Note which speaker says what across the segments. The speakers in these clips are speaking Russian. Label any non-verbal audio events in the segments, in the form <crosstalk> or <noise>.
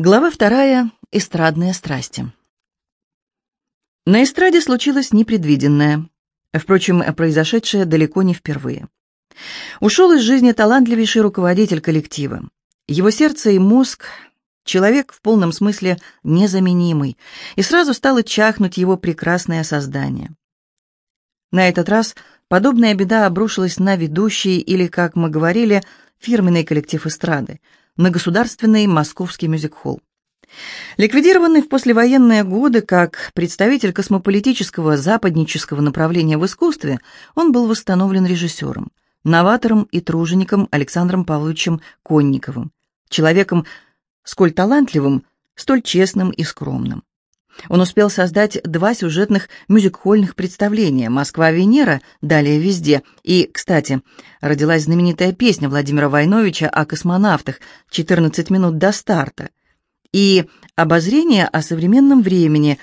Speaker 1: Глава вторая. Эстрадные страсти. На эстраде случилось непредвиденное, впрочем, произошедшее далеко не впервые. Ушел из жизни талантливейший руководитель коллектива. Его сердце и мозг — человек в полном смысле незаменимый, и сразу стало чахнуть его прекрасное создание. На этот раз подобная беда обрушилась на ведущий или, как мы говорили, фирменный коллектив эстрады — на Государственный Московский мюзик-холл. Ликвидированный в послевоенные годы как представитель космополитического западнического направления в искусстве, он был восстановлен режиссером, новатором и тружеником Александром Павловичем Конниковым, человеком сколь талантливым, столь честным и скромным. Он успел создать два сюжетных мюзик-хольных представления «Москва-Венера», далее везде. И, кстати, родилась знаменитая песня Владимира Войновича о космонавтах «14 минут до старта». И обозрение о современном времени,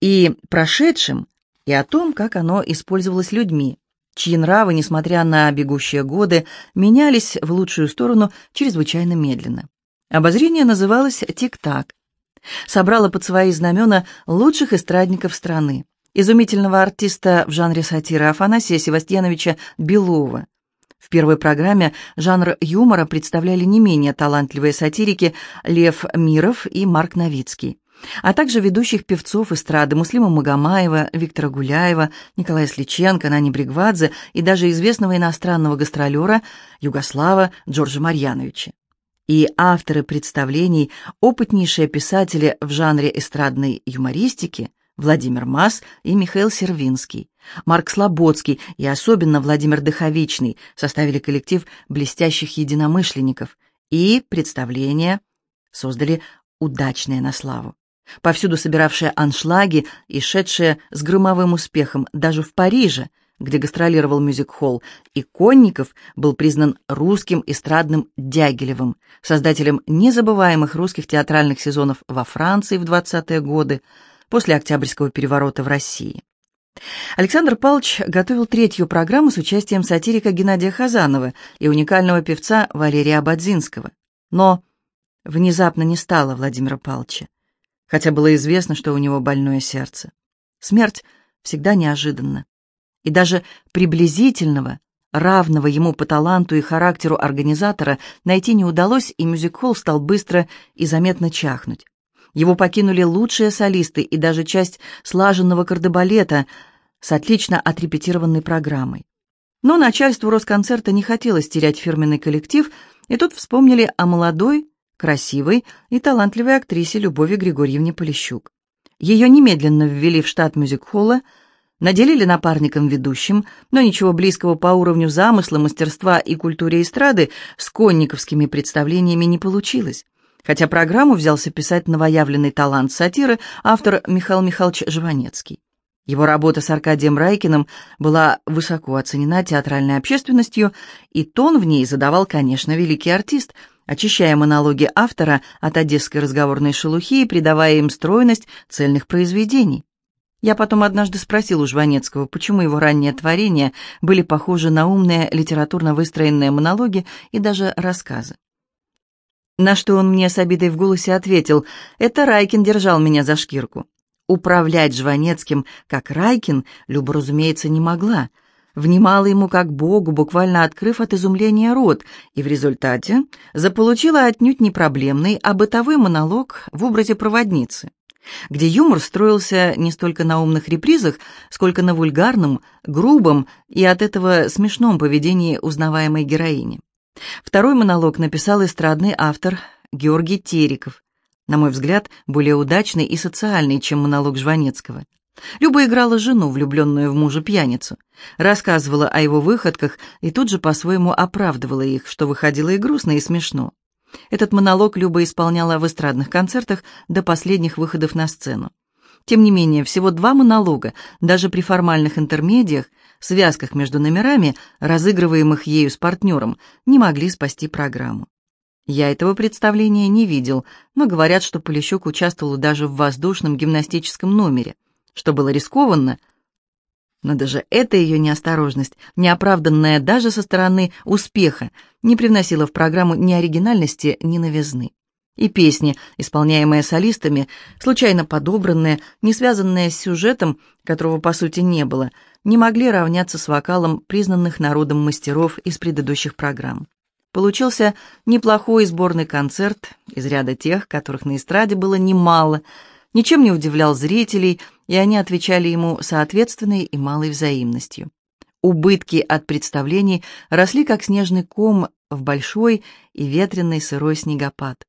Speaker 1: и прошедшем, и о том, как оно использовалось людьми, чьи нравы, несмотря на бегущие годы, менялись в лучшую сторону чрезвычайно медленно. Обозрение называлось «Тик-так», собрала под свои знамена лучших эстрадников страны, изумительного артиста в жанре сатиры Афанасия Севастьяновича Белова. В первой программе жанр юмора представляли не менее талантливые сатирики Лев Миров и Марк Новицкий, а также ведущих певцов эстрады Муслима Магомаева, Виктора Гуляева, Николая Сличенко, Нани Бригвадзе и даже известного иностранного гастролера Югослава Джорджа Марьяновича и авторы представлений, опытнейшие писатели в жанре эстрадной юмористики Владимир Мас и Михаил Сервинский, Марк Слободский и особенно Владимир Дыховичный составили коллектив блестящих единомышленников и представления создали удачные на славу. Повсюду собиравшие аншлаги и шедшие с громовым успехом даже в Париже – где гастролировал мюзик-холл, и Конников был признан русским эстрадным Дягилевым, создателем незабываемых русских театральных сезонов во Франции в 20-е годы, после Октябрьского переворота в России. Александр Павлович готовил третью программу с участием сатирика Геннадия Хазанова и уникального певца Валерия Абадзинского. Но внезапно не стало Владимира Павловича, хотя было известно, что у него больное сердце. Смерть всегда неожиданна и даже приблизительного, равного ему по таланту и характеру организатора найти не удалось, и мюзик-холл стал быстро и заметно чахнуть. Его покинули лучшие солисты и даже часть слаженного кардебалета с отлично отрепетированной программой. Но начальству Росконцерта не хотелось терять фирменный коллектив, и тут вспомнили о молодой, красивой и талантливой актрисе Любови Григорьевне Полищук. Ее немедленно ввели в штат мюзик-холла – наделили напарником ведущим, но ничего близкого по уровню замысла, мастерства и культуре эстрады с конниковскими представлениями не получилось. Хотя программу взялся писать новоявленный талант сатиры автор Михаил Михайлович Жванецкий. Его работа с Аркадием Райкиным была высоко оценена театральной общественностью, и тон в ней задавал, конечно, великий артист, очищая монологи автора от одесской разговорной шелухи и придавая им стройность цельных произведений. Я потом однажды спросил у Жванецкого, почему его ранние творения были похожи на умные литературно выстроенные монологи и даже рассказы. На что он мне с обидой в голосе ответил, «Это Райкин держал меня за шкирку». Управлять Жванецким, как Райкин, Люба, разумеется, не могла. Внимала ему как Богу, буквально открыв от изумления рот, и в результате заполучила отнюдь не проблемный, а бытовой монолог в образе проводницы где юмор строился не столько на умных репризах, сколько на вульгарном, грубом и от этого смешном поведении узнаваемой героини. Второй монолог написал эстрадный автор Георгий Териков, на мой взгляд, более удачный и социальный, чем монолог Жванецкого. Люба играла жену, влюбленную в мужа-пьяницу, рассказывала о его выходках и тут же по-своему оправдывала их, что выходило и грустно, и смешно. Этот монолог Люба исполняла в эстрадных концертах до последних выходов на сцену. Тем не менее, всего два монолога, даже при формальных интермедиях, связках между номерами, разыгрываемых ею с партнером, не могли спасти программу. Я этого представления не видел, но говорят, что Полищук участвовал даже в воздушном гимнастическом номере, что было рискованно, но даже эта ее неосторожность, неоправданная даже со стороны успеха, не привносила в программу ни оригинальности, ни новизны. И песни, исполняемые солистами, случайно подобранные, не связанные с сюжетом, которого по сути не было, не могли равняться с вокалом признанных народом мастеров из предыдущих программ. Получился неплохой сборный концерт из ряда тех, которых на эстраде было немало, ничем не удивлял зрителей, и они отвечали ему соответственной и малой взаимностью. Убытки от представлений росли, как снежный ком в большой и ветреный сырой снегопад.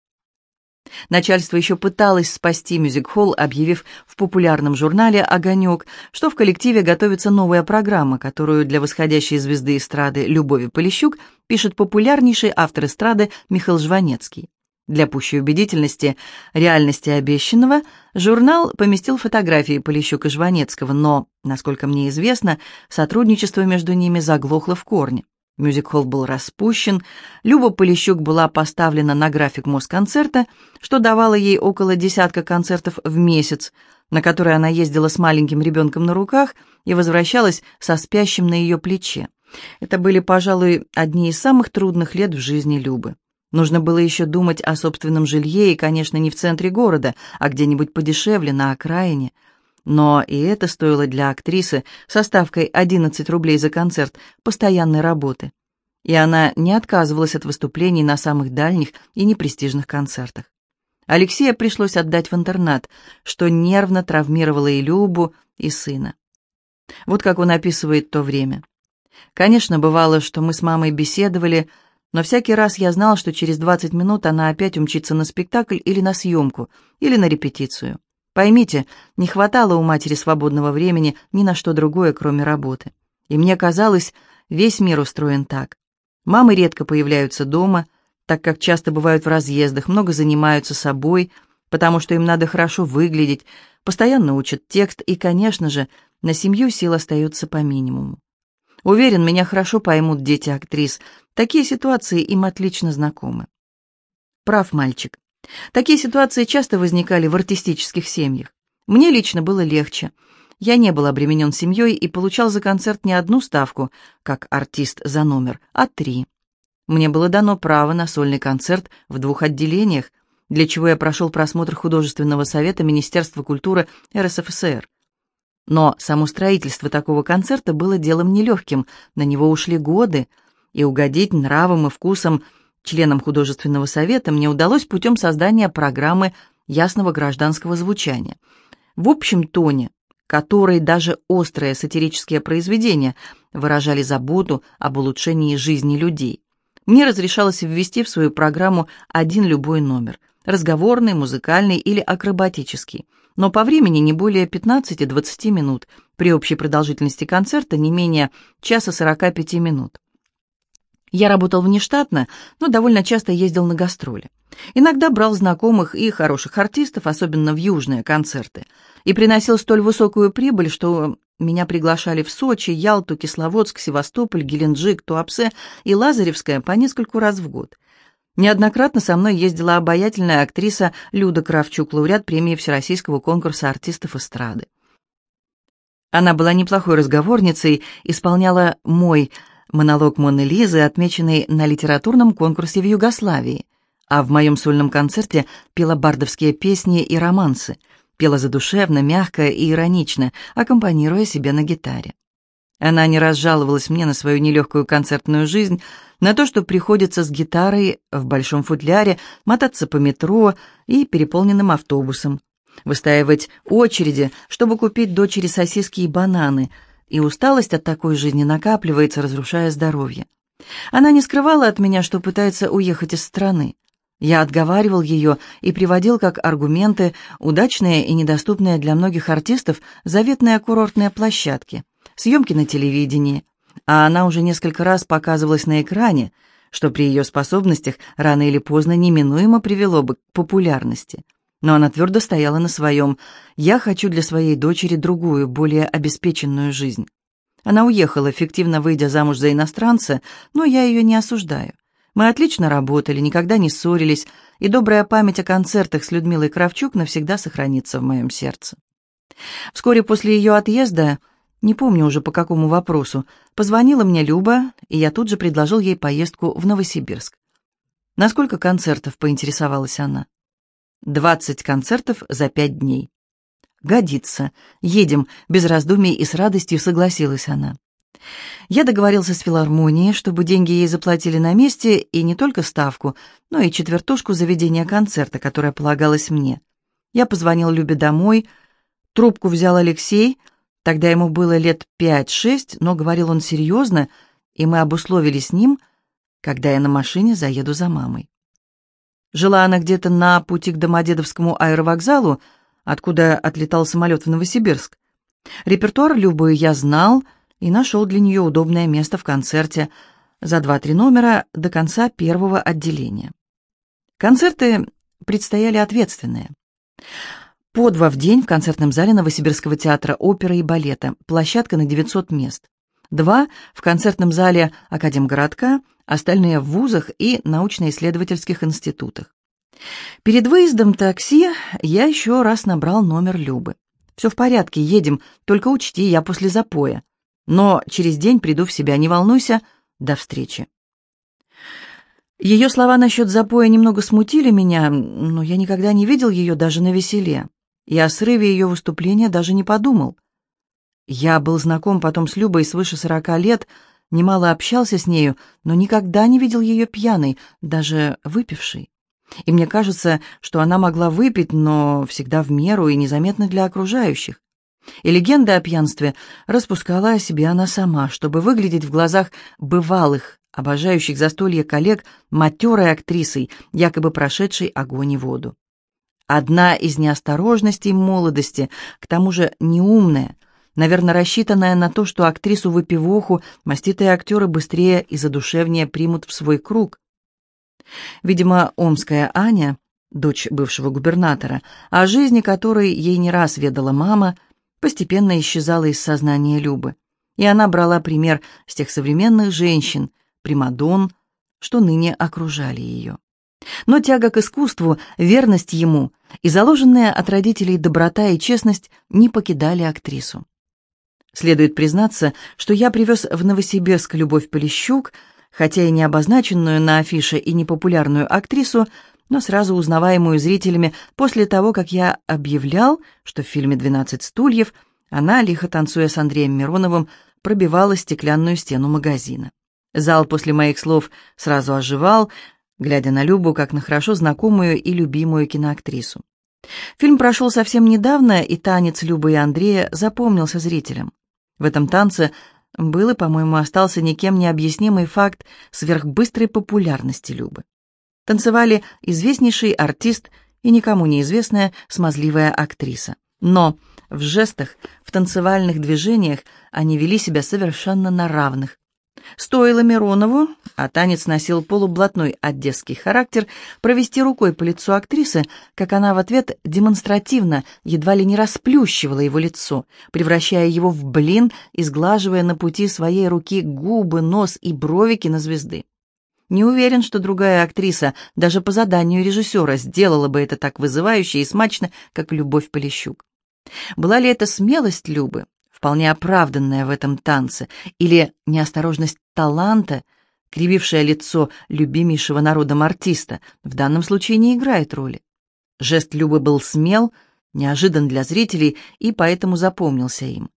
Speaker 1: Начальство еще пыталось спасти мюзик-холл, объявив в популярном журнале «Огонек», что в коллективе готовится новая программа, которую для восходящей звезды эстрады Любови Полищук пишет популярнейший автор эстрады Михаил Жванецкий. Для пущей убедительности реальности обещанного журнал поместил фотографии Полищук и Жванецкого, но, насколько мне известно, сотрудничество между ними заглохло в корне. Мюзик-холл был распущен, Люба Полищук была поставлена на график Москонцерта, что давало ей около десятка концертов в месяц, на которые она ездила с маленьким ребенком на руках и возвращалась со спящим на ее плече. Это были, пожалуй, одни из самых трудных лет в жизни Любы. Нужно было еще думать о собственном жилье и, конечно, не в центре города, а где-нибудь подешевле, на окраине – но и это стоило для актрисы со ставкой 11 рублей за концерт постоянной работы. И она не отказывалась от выступлений на самых дальних и непрестижных концертах. Алексея пришлось отдать в интернат, что нервно травмировало и Любу, и сына. Вот как он описывает то время. Конечно, бывало, что мы с мамой беседовали, но всякий раз я знал, что через 20 минут она опять умчится на спектакль или на съемку, или на репетицию. Поймите, не хватало у матери свободного времени ни на что другое, кроме работы. И мне казалось, весь мир устроен так. Мамы редко появляются дома, так как часто бывают в разъездах, много занимаются собой, потому что им надо хорошо выглядеть, постоянно учат текст, и, конечно же, на семью сил остается по минимуму. Уверен, меня хорошо поймут дети актрис. Такие ситуации им отлично знакомы. Прав мальчик. Такие ситуации часто возникали в артистических семьях. Мне лично было легче. Я не был обременен семьей и получал за концерт не одну ставку, как артист за номер, а три. Мне было дано право на сольный концерт в двух отделениях, для чего я прошел просмотр художественного совета Министерства культуры РСФСР. Но само строительство такого концерта было делом нелегким, на него ушли годы, и угодить нравам и вкусам – членам художественного совета мне удалось путем создания программы ясного гражданского звучания. В общем тоне, которой даже острые сатирические произведения выражали заботу об улучшении жизни людей. Мне разрешалось ввести в свою программу один любой номер – разговорный, музыкальный или акробатический, но по времени не более 15-20 минут, при общей продолжительности концерта не менее часа 45 минут. Я работал внештатно, но довольно часто ездил на гастроли. Иногда брал знакомых и хороших артистов, особенно в южные концерты, и приносил столь высокую прибыль, что меня приглашали в Сочи, Ялту, Кисловодск, Севастополь, Геленджик, Туапсе и Лазаревское по нескольку раз в год. Неоднократно со мной ездила обаятельная актриса Люда Кравчук, лауреат премии Всероссийского конкурса артистов эстрады. Она была неплохой разговорницей, исполняла мой монолог Моны Лизы, отмеченный на литературном конкурсе в Югославии, а в моем сольном концерте пела бардовские песни и романсы, пела задушевно, мягко и иронично, аккомпанируя себе на гитаре. Она не раз жаловалась мне на свою нелегкую концертную жизнь, на то, что приходится с гитарой в большом футляре мотаться по метро и переполненным автобусом, выстаивать очереди, чтобы купить дочери сосиски и бананы – и усталость от такой жизни накапливается, разрушая здоровье. Она не скрывала от меня, что пытается уехать из страны. Я отговаривал ее и приводил как аргументы удачные и недоступные для многих артистов заветные курортные площадки, съемки на телевидении, а она уже несколько раз показывалась на экране, что при ее способностях рано или поздно неминуемо привело бы к популярности. Но она твердо стояла на своем. «Я хочу для своей дочери другую, более обеспеченную жизнь». Она уехала, эффективно выйдя замуж за иностранца, но я ее не осуждаю. Мы отлично работали, никогда не ссорились, и добрая память о концертах с Людмилой Кравчук навсегда сохранится в моем сердце. Вскоре после ее отъезда, не помню уже по какому вопросу, позвонила мне Люба, и я тут же предложил ей поездку в Новосибирск. «На сколько концертов?» — поинтересовалась она. 20 концертов за пять дней. «Годится. Едем», — без раздумий и с радостью согласилась она. Я договорился с филармонией, чтобы деньги ей заплатили на месте, и не только ставку, но и четвертушку заведения концерта, которая полагалась мне. Я позвонил Любе домой, трубку взял Алексей, тогда ему было лет пять-шесть, но говорил он серьезно, и мы обусловили с ним, когда я на машине заеду за мамой. Жила она где-то на пути к Домодедовскому аэровокзалу, откуда отлетал самолет в Новосибирск. Репертуар Любы я знал — и нашел для нее удобное место в концерте за два-три номера до конца первого отделения. Концерты предстояли ответственные. По два в день в концертном зале Новосибирского театра оперы и балета, площадка на 900 мест. Два в концертном зале Академгородка, остальные в вузах и научно-исследовательских институтах. Перед выездом такси я еще раз набрал номер Любы. «Все в порядке, едем, только учти, я после запоя. Но через день приду в себя, не волнуйся. До встречи. Ее слова насчет запоя немного смутили меня, но я никогда не видел ее даже на веселе. И о срыве ее выступления даже не подумал. Я был знаком потом с Любой свыше сорока лет, немало общался с нею, но никогда не видел ее пьяной, даже выпившей. И мне кажется, что она могла выпить, но всегда в меру и незаметно для окружающих. И легенда о пьянстве распускала о себе она сама, чтобы выглядеть в глазах бывалых, обожающих застолье коллег, матерой актрисой, якобы прошедшей огонь и воду. Одна из неосторожностей молодости, к тому же неумная, наверное, рассчитанная на то, что актрису-выпивоху маститые актеры быстрее и задушевнее примут в свой круг. Видимо, омская Аня, дочь бывшего губернатора, о жизни которой ей не раз ведала мама, постепенно исчезала из сознания Любы, и она брала пример с тех современных женщин, примадон, что ныне окружали ее. Но тяга к искусству, верность ему и заложенная от родителей доброта и честность не покидали актрису. Следует признаться, что я привез в Новосибирск Любовь Полищук, хотя и не обозначенную на афише и непопулярную актрису, но сразу узнаваемую зрителями после того, как я объявлял, что в фильме «12 стульев» она, лихо танцуя с Андреем Мироновым, пробивала стеклянную стену магазина. Зал после моих слов сразу оживал, глядя на Любу как на хорошо знакомую и любимую киноактрису. Фильм прошел совсем недавно, и танец Любы и Андрея запомнился зрителям. В этом танце был и, по-моему, остался никем не объяснимый факт сверхбыстрой популярности Любы танцевали известнейший артист и никому неизвестная смазливая актриса. Но в жестах, в танцевальных движениях они вели себя совершенно на равных. Стоило Миронову, а танец носил полублатной одесский характер, провести рукой по лицу актрисы, как она в ответ демонстративно, едва ли не расплющивала его лицо, превращая его в блин и сглаживая на пути своей руки губы, нос и бровики на звезды. Не уверен, что другая актриса, даже по заданию режиссера, сделала бы это так вызывающе и смачно, как Любовь Полищук. Была ли это смелость Любы, вполне оправданная в этом танце, или неосторожность таланта, кривившая лицо любимейшего народом артиста, в данном случае не играет роли. Жест Любы был смел, неожидан для зрителей и поэтому запомнился им.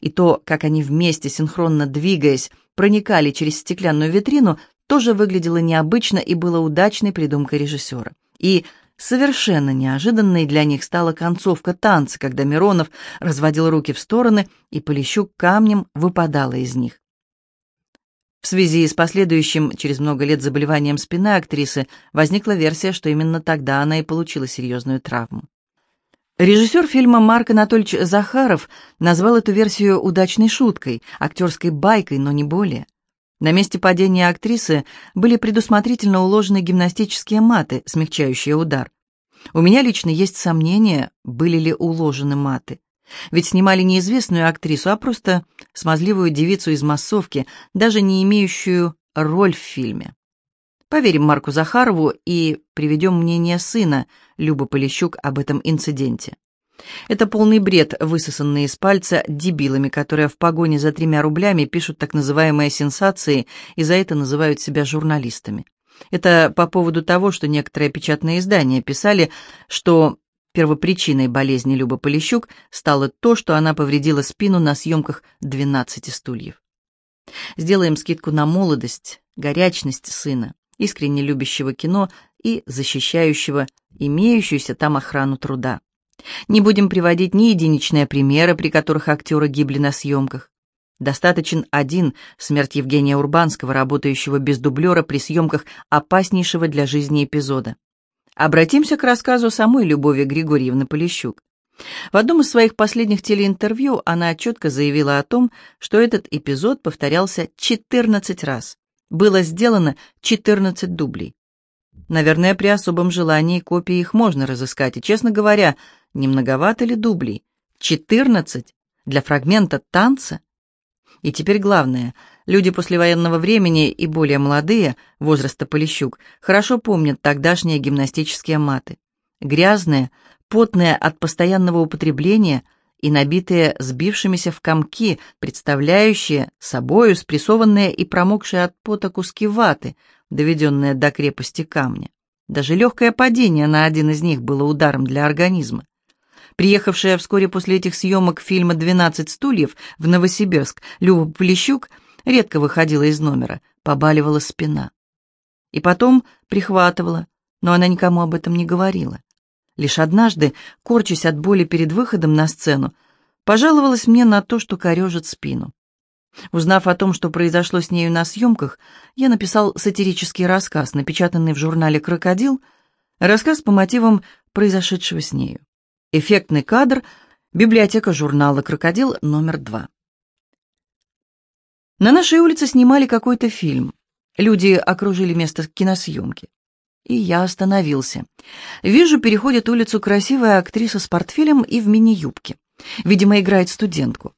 Speaker 1: И то, как они вместе, синхронно двигаясь, проникали через стеклянную витрину, тоже выглядело необычно и было удачной придумкой режиссера. И совершенно неожиданной для них стала концовка танца, когда Миронов разводил руки в стороны, и Полищук камнем выпадала из них. В связи с последующим через много лет заболеванием спины актрисы возникла версия, что именно тогда она и получила серьезную травму. Режиссер фильма Марк Анатольевич Захаров назвал эту версию удачной шуткой, актерской байкой, но не более. На месте падения актрисы были предусмотрительно уложены гимнастические маты, смягчающие удар. У меня лично есть сомнения, были ли уложены маты. Ведь снимали не известную актрису, а просто смазливую девицу из массовки, даже не имеющую роль в фильме. Поверим Марку Захарову и приведем мнение сына Любы Полищук об этом инциденте. Это полный бред, высосанный из пальца дебилами, которые в погоне за тремя рублями пишут так называемые сенсации и за это называют себя журналистами. Это по поводу того, что некоторые печатные издания писали, что первопричиной болезни Любы Полищук стало то, что она повредила спину на съемках «12 стульев». Сделаем скидку на молодость, горячность сына, искренне любящего кино и защищающего имеющуюся там охрану труда. Не будем приводить ни единичные примеры, при которых актеры гибли на съемках. Достаточен один – смерть Евгения Урбанского, работающего без дублера при съемках опаснейшего для жизни эпизода. Обратимся к рассказу самой Любови Григорьевны Полищук. В одном из своих последних телеинтервью она четко заявила о том, что этот эпизод повторялся 14 раз. Было сделано 14 дублей. Наверное, при особом желании копии их можно разыскать, и, честно говоря, не многовато ли дублей? 14 для фрагмента танца? И теперь главное, люди послевоенного времени и более молодые, возраста Полищук, хорошо помнят тогдашние гимнастические маты. Грязные, потные от постоянного употребления и набитые сбившимися в комки, представляющие собою спрессованные и промокшие от пота куски ваты, доведенные до крепости камня. Даже легкое падение на один из них было ударом для организма. Приехавшая вскоре после этих съемок фильма «12 стульев» в Новосибирск, Люба Полищук редко выходила из номера, побаливала спина. И потом прихватывала, но она никому об этом не говорила. Лишь однажды, корчась от боли перед выходом на сцену, пожаловалась мне на то, что корежит спину. Узнав о том, что произошло с нею на съемках, я написал сатирический рассказ, напечатанный в журнале «Крокодил», рассказ по мотивам произошедшего с нею. Эффектный кадр. Библиотека журнала «Крокодил» номер два. На нашей улице снимали какой-то фильм. Люди окружили место киносъемки. И я остановился. Вижу, переходит улицу красивая актриса с портфелем и в мини-юбке. Видимо, играет студентку.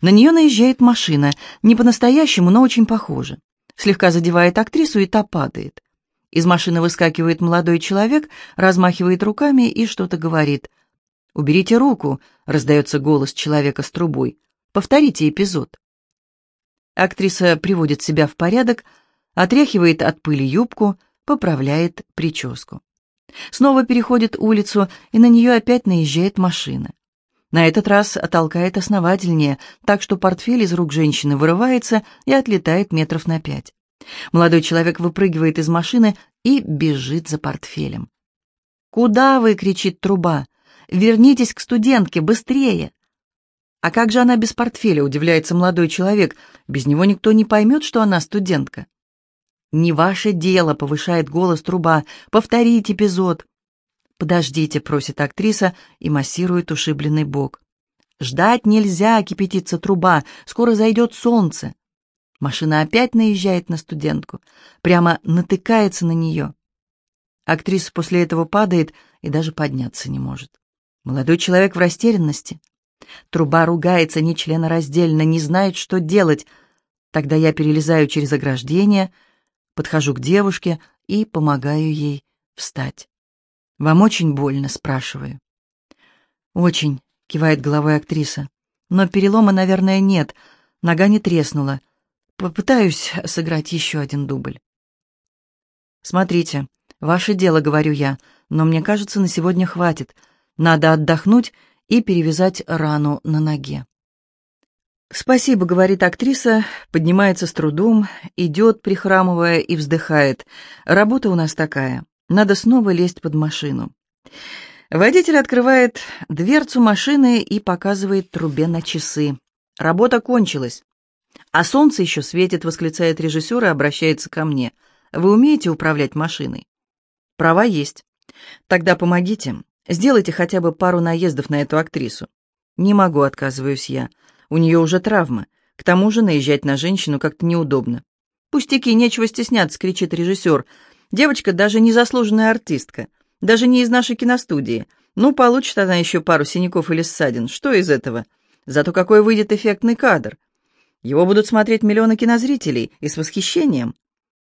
Speaker 1: На нее наезжает машина, не по-настоящему, но очень похоже. Слегка задевает актрису, и та падает. Из машины выскакивает молодой человек, размахивает руками и что-то говорит. «Уберите руку», — раздается голос человека с трубой. «Повторите эпизод». Актриса приводит себя в порядок, отряхивает от пыли юбку, поправляет прическу. Снова переходит улицу, и на нее опять наезжает машина. На этот раз толкает основательнее, так что портфель из рук женщины вырывается и отлетает метров на пять. Молодой человек выпрыгивает из машины и бежит за портфелем. «Куда вы?» — кричит труба. Вернитесь к студентке, быстрее!» «А как же она без портфеля?» — удивляется молодой человек. «Без него никто не поймет, что она студентка». «Не ваше дело», — повышает голос труба. «Повторите эпизод». «Подождите», — просит актриса и массирует ушибленный бок. «Ждать нельзя», — кипятится труба. «Скоро зайдет солнце». Машина опять наезжает на студентку, прямо натыкается на нее. Актриса после этого падает и даже подняться не может. Молодой человек в растерянности. Труба ругается нечленораздельно, не знает, что делать. Тогда я перелезаю через ограждение, подхожу к девушке и помогаю ей встать. «Вам очень больно?» — спрашиваю. «Очень», — кивает головой актриса. «Но перелома, наверное, нет. Нога не треснула. Попытаюсь сыграть еще один дубль». «Смотрите, ваше дело», — говорю я, — «но мне кажется, на сегодня хватит. Надо отдохнуть и перевязать рану на ноге. «Спасибо», — говорит актриса, поднимается с трудом, идет, прихрамывая, и вздыхает. «Работа у нас такая. Надо снова лезть под машину». Водитель открывает дверцу машины и показывает трубе на часы. Работа кончилась. «А солнце еще светит», — восклицает режиссер и обращается ко мне. «Вы умеете управлять машиной?» «Права есть». «Тогда помогите. Сделайте хотя бы пару наездов на эту актрису. Не могу, отказываюсь я. У нее уже травма. К тому же наезжать на женщину как-то неудобно. Пустяки, нечего стесняться, кричит режиссер. Девочка даже не заслуженная артистка. Даже не из нашей киностудии. Ну, получит она еще пару синяков или ссадин. Что из этого? Зато какой выйдет эффектный кадр. Его будут смотреть миллионы кинозрителей и с восхищением.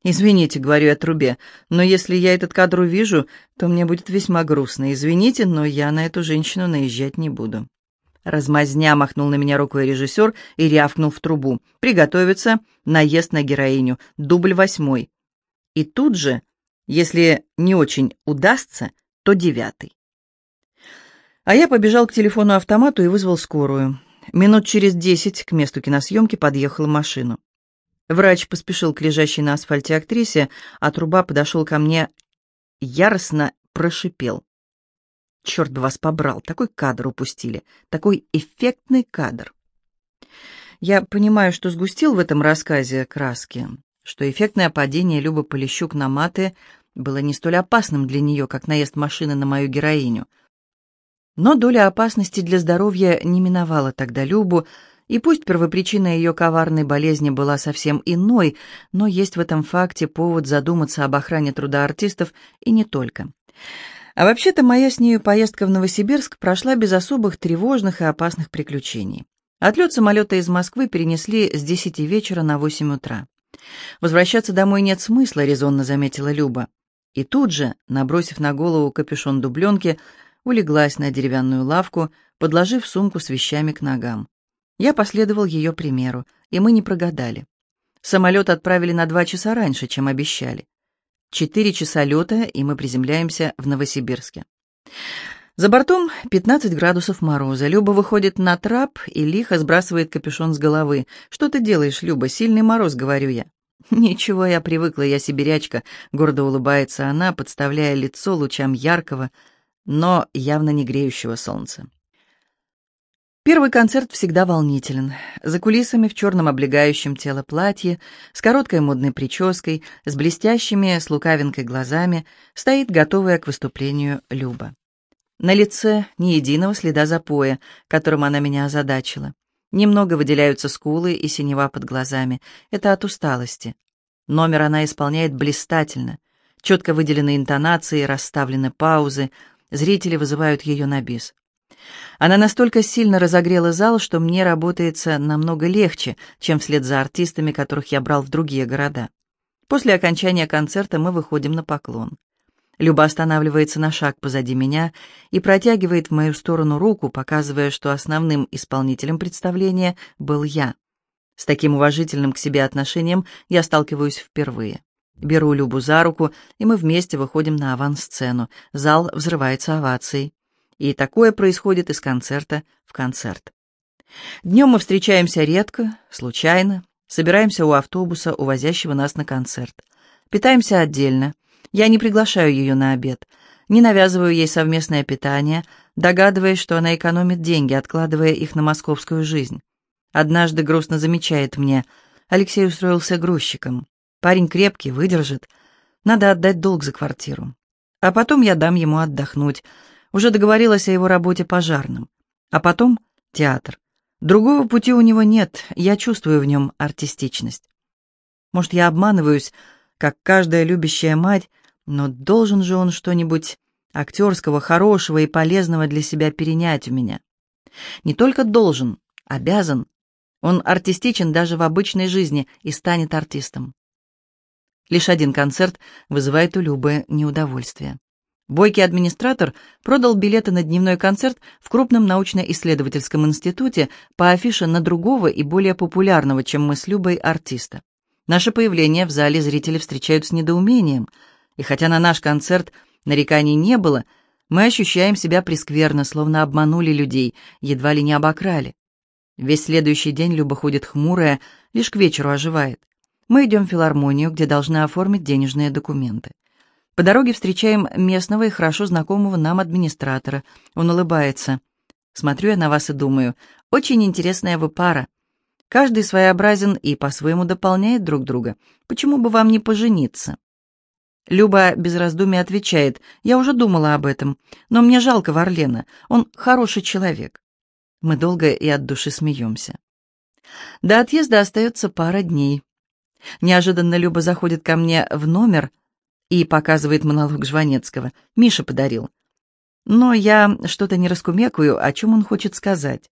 Speaker 1: «Извините», — говорю я трубе, — «но если я этот кадр увижу, то мне будет весьма грустно. Извините, но я на эту женщину наезжать не буду». Размазня махнул на меня рукой режиссер и рявкнул в трубу. «Приготовиться. Наезд на героиню. Дубль восьмой». И тут же Если не очень удастся, то девятый. А я побежал к телефону-автомату и вызвал скорую. Минут через десять к месту киносъемки подъехала машина. Врач поспешил к лежащей на асфальте актрисе, а труба подошел ко мне, яростно прошипел. «Черт бы вас побрал, такой кадр упустили, такой эффектный кадр». Я понимаю, что сгустил в этом рассказе краски, что эффектное падение Любы Полищук на маты было не столь опасным для нее, как наезд машины на мою героиню. Но доля опасности для здоровья не миновала тогда Любу, и пусть первопричина ее коварной болезни была совсем иной, но есть в этом факте повод задуматься об охране труда артистов и не только. А вообще-то моя с нею поездка в Новосибирск прошла без особых тревожных и опасных приключений. Отлет самолета из Москвы перенесли с 10 вечера на 8 утра. «Возвращаться домой нет смысла», — резонно заметила Люба. И тут же, набросив на голову капюшон дубленки, улеглась на деревянную лавку, подложив сумку с вещами к ногам. Я последовал ее примеру, и мы не прогадали. Самолет отправили на два часа раньше, чем обещали. Четыре часа лета, и мы приземляемся в Новосибирске. За бортом 15 градусов мороза. Люба выходит на трап и лихо сбрасывает капюшон с головы. «Что ты делаешь, Люба? Сильный мороз», — говорю я. <laughs> «Ничего, я привыкла, я сибирячка», — гордо улыбается она, подставляя лицо лучам яркого, но явно не греющего солнца. Первый концерт всегда волнителен. За кулисами в черном облегающем тело платье, с короткой модной прической, с блестящими, с лукавинкой глазами, стоит готовая к выступлению Люба. На лице ни единого следа запоя, которым она меня озадачила. Немного выделяются скулы и синева под глазами. Это от усталости. Номер она исполняет блистательно. Четко выделены интонации, расставлены паузы. Зрители вызывают ее на бис. Она настолько сильно разогрела зал, что мне работается намного легче, чем вслед за артистами, которых я брал в другие города. После окончания концерта мы выходим на поклон. Люба останавливается на шаг позади меня и протягивает в мою сторону руку, показывая, что основным исполнителем представления был я. С таким уважительным к себе отношением я сталкиваюсь впервые. Беру Любу за руку, и мы вместе выходим на авансцену. Зал взрывается овацией. И такое происходит из концерта в концерт. Днем мы встречаемся редко, случайно, собираемся у автобуса, увозящего нас на концерт. Питаемся отдельно. Я не приглашаю ее на обед, не навязываю ей совместное питание, догадываясь, что она экономит деньги, откладывая их на московскую жизнь. Однажды грустно замечает мне, Алексей устроился грузчиком. Парень крепкий, выдержит. Надо отдать долг за квартиру. А потом я дам ему отдохнуть, уже договорилась о его работе пожарным. А потом театр. Другого пути у него нет, я чувствую в нем артистичность. Может, я обманываюсь, как каждая любящая мать, но должен же он что-нибудь актерского, хорошего и полезного для себя перенять у меня. Не только должен, обязан. Он артистичен даже в обычной жизни и станет артистом. Лишь один концерт вызывает у Любы неудовольствие. Бойкий администратор продал билеты на дневной концерт в крупном научно-исследовательском институте по афише на другого и более популярного, чем мы с Любой, артиста. Наше появление в зале зрители встречают с недоумением, и хотя на наш концерт нареканий не было, мы ощущаем себя прескверно, словно обманули людей, едва ли не обокрали. Весь следующий день Люба ходит хмурая, лишь к вечеру оживает. Мы идем в филармонию, где должны оформить денежные документы. По дороге встречаем местного и хорошо знакомого нам администратора. Он улыбается. Смотрю я на вас и думаю, очень интересная вы пара. Каждый своеобразен и по-своему дополняет друг друга. Почему бы вам не пожениться? Люба без раздумий отвечает, я уже думала об этом, но мне жалко Варлена, он хороший человек. Мы долго и от души смеемся. До отъезда остается пара дней. Неожиданно Люба заходит ко мне в номер, и показывает монолог Жванецкого. Миша подарил. Но я что-то не раскумекаю, о чем он хочет сказать.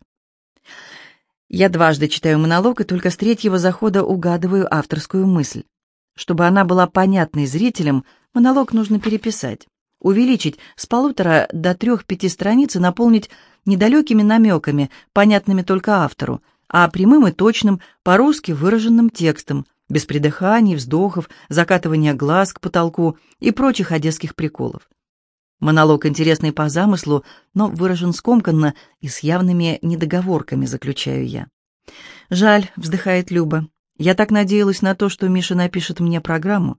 Speaker 1: Я дважды читаю монолог и только с третьего захода угадываю авторскую мысль. Чтобы она была понятной зрителям, монолог нужно переписать, увеличить с полутора до трех-пяти страниц и наполнить недалекими намеками, понятными только автору, а прямым и точным, по-русски выраженным текстом, без придыханий, вздохов, закатывания глаз к потолку и прочих одесских приколов. Монолог интересный по замыслу, но выражен скомканно и с явными недоговорками, заключаю я. «Жаль», — вздыхает Люба. «Я так надеялась на то, что Миша напишет мне программу».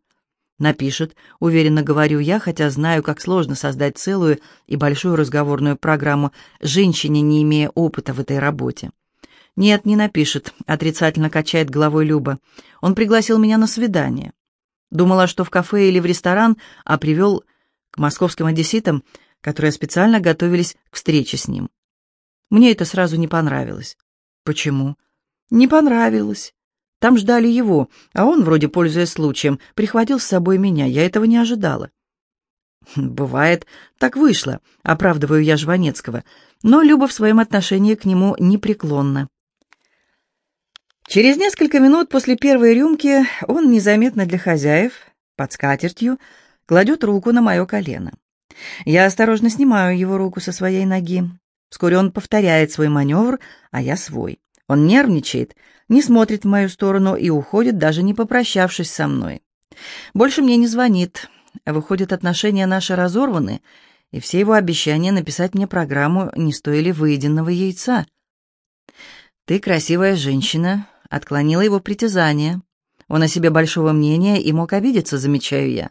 Speaker 1: «Напишет», — уверенно говорю я, хотя знаю, как сложно создать целую и большую разговорную программу женщине, не имея опыта в этой работе. «Нет, не напишет», — отрицательно качает головой Люба. «Он пригласил меня на свидание. Думала, что в кафе или в ресторан, а привел к московским одесситам, которые специально готовились к встрече с ним. Мне это сразу не понравилось. Почему? Не понравилось. Там ждали его, а он, вроде пользуясь случаем, прихватил с собой меня. Я этого не ожидала. Бывает, так вышло, оправдываю я Жванецкого, но Люба в своем отношении к нему непреклонна. Через несколько минут после первой рюмки он незаметно для хозяев, под скатертью, кладет руку на мое колено. Я осторожно снимаю его руку со своей ноги. Вскоре он повторяет свой маневр, а я свой. Он нервничает, не смотрит в мою сторону и уходит, даже не попрощавшись со мной. Больше мне не звонит. Выходит, отношения наши разорваны, и все его обещания написать мне программу не стоили выеденного яйца. «Ты красивая женщина», — отклонила его притязание. Он о себе большого мнения и мог обидеться, замечаю я.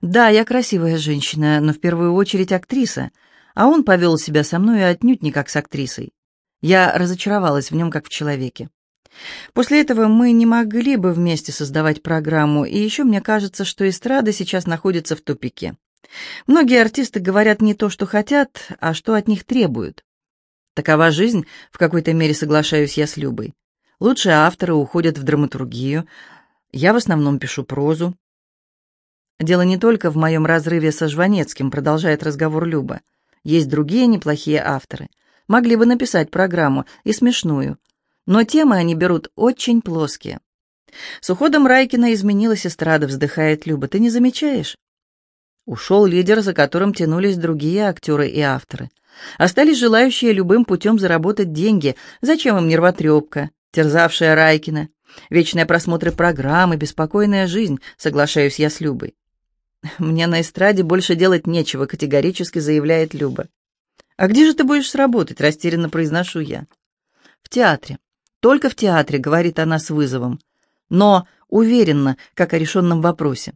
Speaker 1: «Да, я красивая женщина, но в первую очередь актриса, а он повел себя со мной отнюдь не как с актрисой. Я разочаровалась в нем как в человеке. После этого мы не могли бы вместе создавать программу, и еще мне кажется, что эстрада сейчас находится в тупике. Многие артисты говорят не то, что хотят, а что от них требуют. Такова жизнь, в какой-то мере соглашаюсь я с Любой. Лучшие авторы уходят в драматургию, я в основном пишу прозу. Дело не только в моем разрыве со Жванецким, продолжает разговор Люба. Есть другие неплохие авторы. Могли бы написать программу, и смешную. Но темы они берут очень плоские. С уходом Райкина изменилась эстрада, вздыхает Люба. Ты не замечаешь? Ушел лидер, за которым тянулись другие актеры и авторы. Остались желающие любым путем заработать деньги. Зачем им нервотрепка, терзавшая Райкина? Вечные просмотры программы, беспокойная жизнь, соглашаюсь я с Любой. «Мне на эстраде больше делать нечего», — категорически заявляет Люба. «А где же ты будешь работать?» — растерянно произношу я. «В театре. Только в театре», — говорит она с вызовом. «Но уверенно, как о решенном вопросе.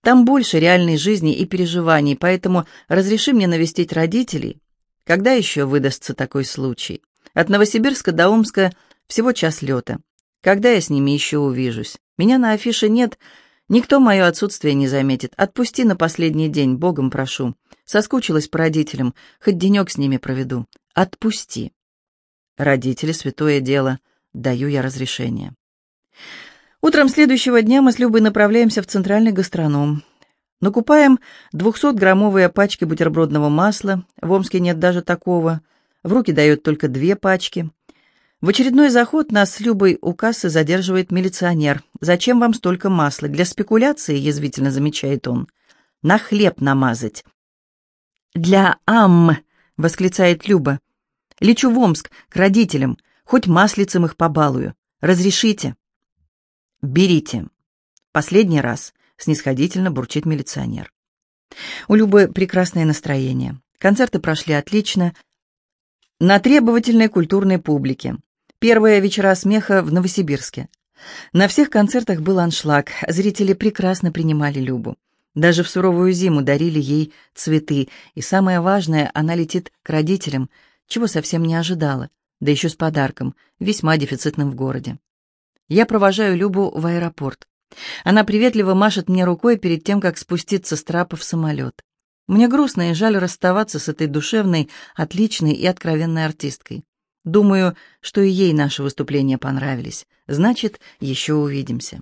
Speaker 1: Там больше реальной жизни и переживаний, поэтому разреши мне навестить родителей. Когда еще выдастся такой случай? От Новосибирска до Омска всего час лета. Когда я с ними еще увижусь? Меня на афише нет, — Никто мое отсутствие не заметит. Отпусти на последний день, Богом прошу. Соскучилась по родителям, хоть денек с ними проведу. Отпусти. Родители — святое дело. Даю я разрешение. Утром следующего дня мы с Любой направляемся в центральный гастроном. Накупаем 200-граммовые пачки бутербродного масла. В Омске нет даже такого. В руки дает только две пачки. В очередной заход нас с Любой у кассы задерживает милиционер. «Зачем вам столько масла? Для спекуляции?» — язвительно замечает он. «На хлеб намазать». «Для ам!» — восклицает Люба. «Лечу в Омск, к родителям. Хоть маслицем их побалую. Разрешите?» «Берите». Последний раз снисходительно бурчит милиционер. У Любы прекрасное настроение. Концерты прошли отлично. На требовательной культурной публике. Первые вечера смеха в Новосибирске. На всех концертах был аншлаг, зрители прекрасно принимали Любу. Даже в суровую зиму дарили ей цветы, и самое важное, она летит к родителям, чего совсем не ожидала, да еще с подарком, весьма дефицитным в городе. Я провожаю Любу в аэропорт. Она приветливо машет мне рукой перед тем, как спуститься с трапа в самолет. Мне грустно и жаль расставаться с этой душевной, отличной и откровенной артисткой. Думаю, что и ей наши выступления понравились. Значит, еще увидимся.